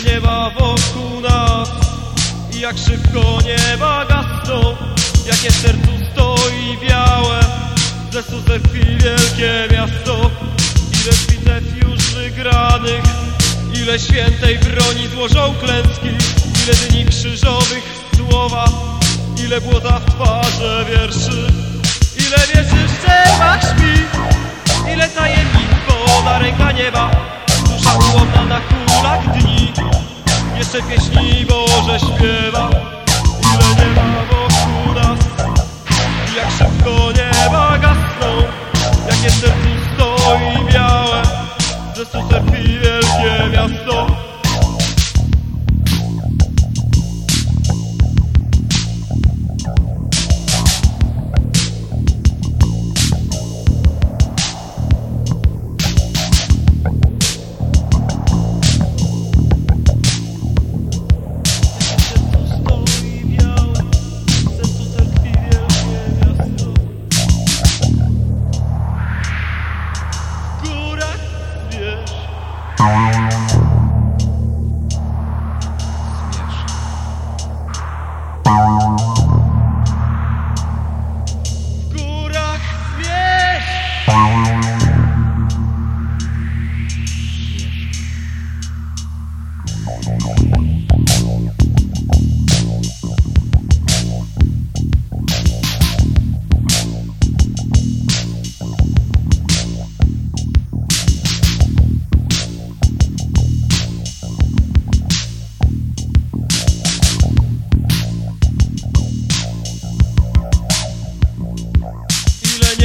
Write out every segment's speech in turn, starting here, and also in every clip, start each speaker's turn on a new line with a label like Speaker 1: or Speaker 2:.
Speaker 1: Ile nieba wokół nas. I jak szybko nieba gasną Jakie sercu stoi białe. Ze ze krwi wielkie miasto Ile bitew już wygranych. Ile świętej broni złożą klęski Ile dni krzyżowych słowa. Ile błota w twarze wierszy Ile wierzy w szczepach śpi. Ile tajemnic Jeszcze pieśni Boże śpiewa. Ile nieba wokół nas I Jak szybko nieba gasną. Jakie w sercu stoi białe Ze stu serc i wielkie miasto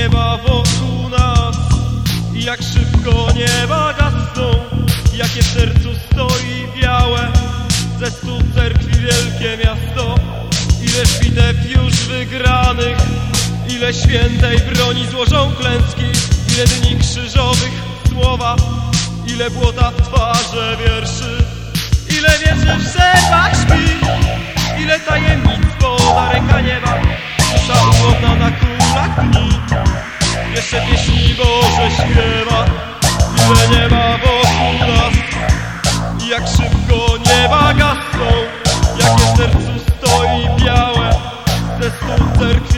Speaker 1: nieba wokół nas. I jak szybko nieba gasną Jakie w sercu stoi białe. Ze stu cerkwi wielkie miasto Ile bitew już wygranych. Ile świętej broni złożą klęski Ile dni krzyżowych słowa. Ile błota w twarze wierszy Ile wierzy w sercach śpi. Ile tajemnic poda ręka nieba ułomna na kulach dni Jeszcze pieśni Boże śpiewa Ile nieba wokół nas. Jak szybko nieba gasną Jakie sercu stoi białe Ze stu cerkwi